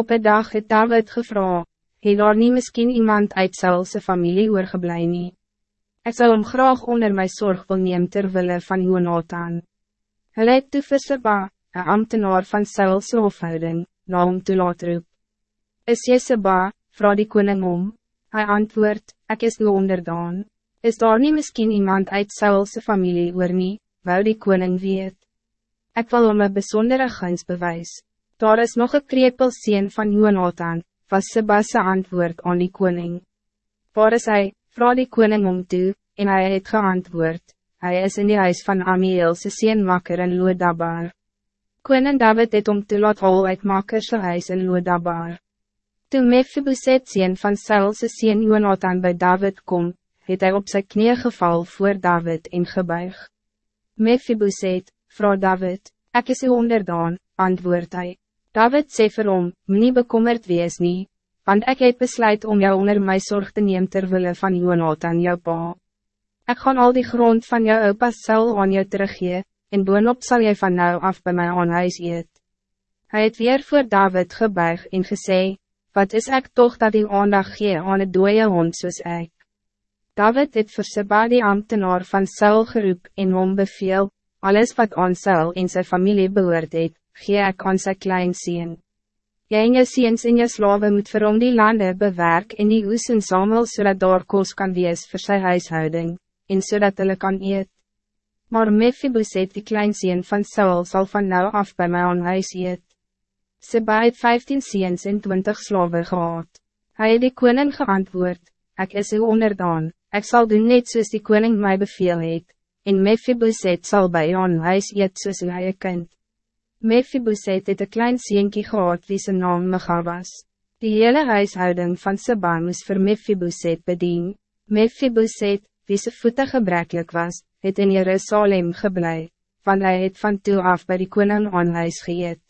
Op een dag het David gevra, het daar nie miskien iemand uit Saulse familie oorgeblij nie. Ek zou hem graag onder my zorg wil neem terwille van Jonathan. Hy het toe vir Seba, een ambtenaar van Saulse hofhouding, na hom toe laat roep. Is jy Seba, vraag die koning om? Hy antwoord, ek is nou onderdaan. Is daar niet misschien iemand uit Saulse familie oor nie, wou die koning weet. Ik wil om een bijzondere guns bewys. Daar is nog een krepel sien van Jonathan, was Sebasse antwoord aan die koning. Waar is hy, vraag die koning om toe, en hij het geantwoord, hij is in die huis van Amiel se sien makker in Lodabar. Koning David het om te laat hol uit makker se huis in Lodabar. Toen Mephiboset sien van Saul se sien Jonathan bij David kom, het hij op zijn knieën geval voor David en gebuig. Mephiboset, vrouw David, ek is uw onderdaan, antwoord hij. David sê vir hom, nie bekommerd wees nie, want ik het besluit om jou onder my zorg te neem terwille van Jonathan jou pa. Ik gaan al die grond van jou opa Saul aan jou teruggee, en boonop sal jy van nou af bij my aan huis eet. Hy het weer voor David gebuig en gesê, wat is ik toch dat die aandag gee aan het dooie hond soos ek? David het vir Seba die ambtenaar van Saul geroep en hom beveel, alles wat aan Saul en zijn familie behoort het, gee ek aan sy klein sien. Jy en jou seens en jou slawe moet vir hom die lande bewerk en die oes en samel zodat daar kos kan wees vir sy huishouding, en zodat hulle kan eet. Maar Mephiboset die klein sien van Saul zal van nou af bij my aan huis eet. Seba het 15 seens en 20 slawe gehad. Hij het die koning geantwoord, ek is uw onderdaan, Ik zal doen net soos die koning mij beveel het, en Mephiboset zal bij jou huis eet soos hy een kind. Mephiboset het een klein sienkie gehad wie zijn naam Micha was. Die hele huishouding van Seba moes vir Mephiboset bedien. Mephiboset, wie sy voete gebrekkelijk was, het in Jerusalem geblei, want hij het van toe af bij die koning aan huis geëet.